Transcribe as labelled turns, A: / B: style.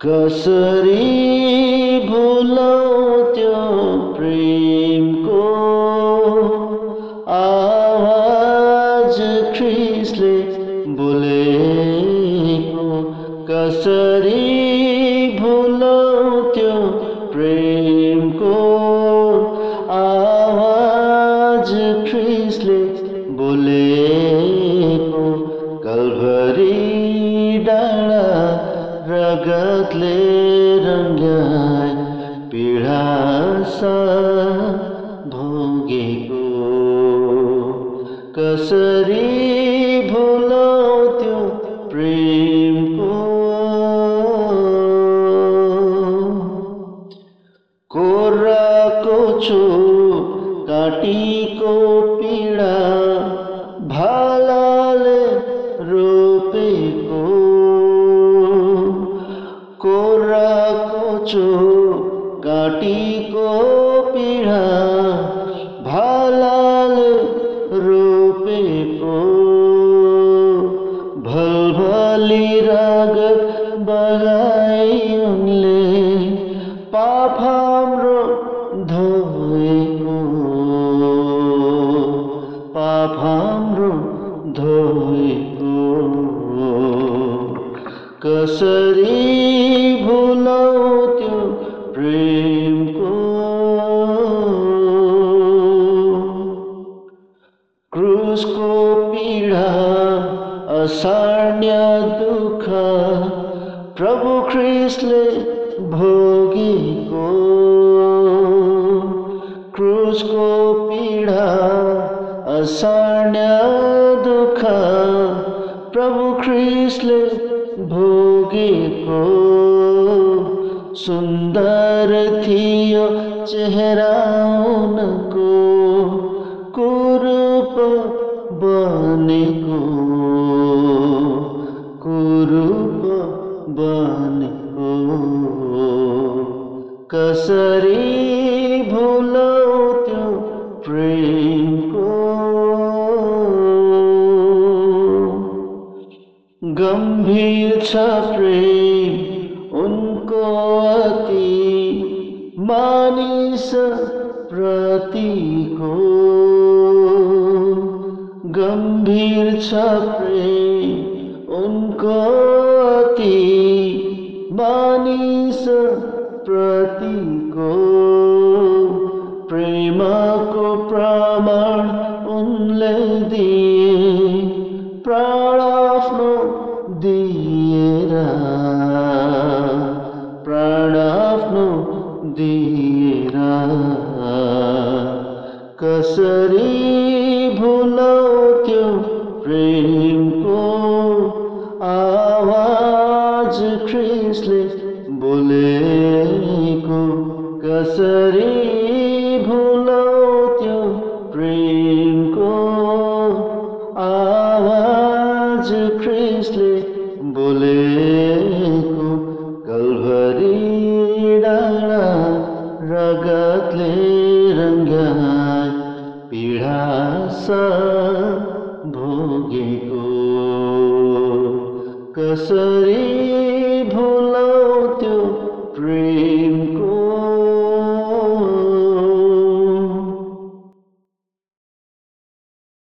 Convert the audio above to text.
A: कसरी भुलौ त्यो प्रेमको आवाज़ ख्रिसले बोलेको कसरी भुलौ त्यो प्रेमको आवाज़ ख्रिसले रगतले रङ्गाई पीडा भोगेको कसरी भुलौ त्यो प्रेमको कोराको छु काटीको पीडा कोराको छु काटीको पीडा भालाले रोपेको भलभली राग बगाई उनले पाप हाम्रो धोएको पाप हाम्रो धोएको कसरी भुलौ त्यो प्रेमको क्रुसको पीडा असार्य दुख, प्रभु ख्रिस्टले भोगेको क्रुसको पीडा असार्य दुख, प्रभु कृष्ण भोगी भोगेको सुन्दर थियो चेहरा उनको, कुरूप बनेको कुरूप बनेको कसरी भुलौ त्यो प्रेमको गम्भीर छ प्रेम अति मानिस प्रतिको गम्भीर छ प्रेम उनको अति मानिस प्रतिको प्रेमको प्रमाण उनले दिए, प्राण दिएर। कसरी भुलौ प्रेम को आवाज़ ख्रिसले बोलेको। कसरी भुलौ प्रेम को आवाज़ ख्रिसले बोलेको। कलभरी जिनको कसरी प्रेम को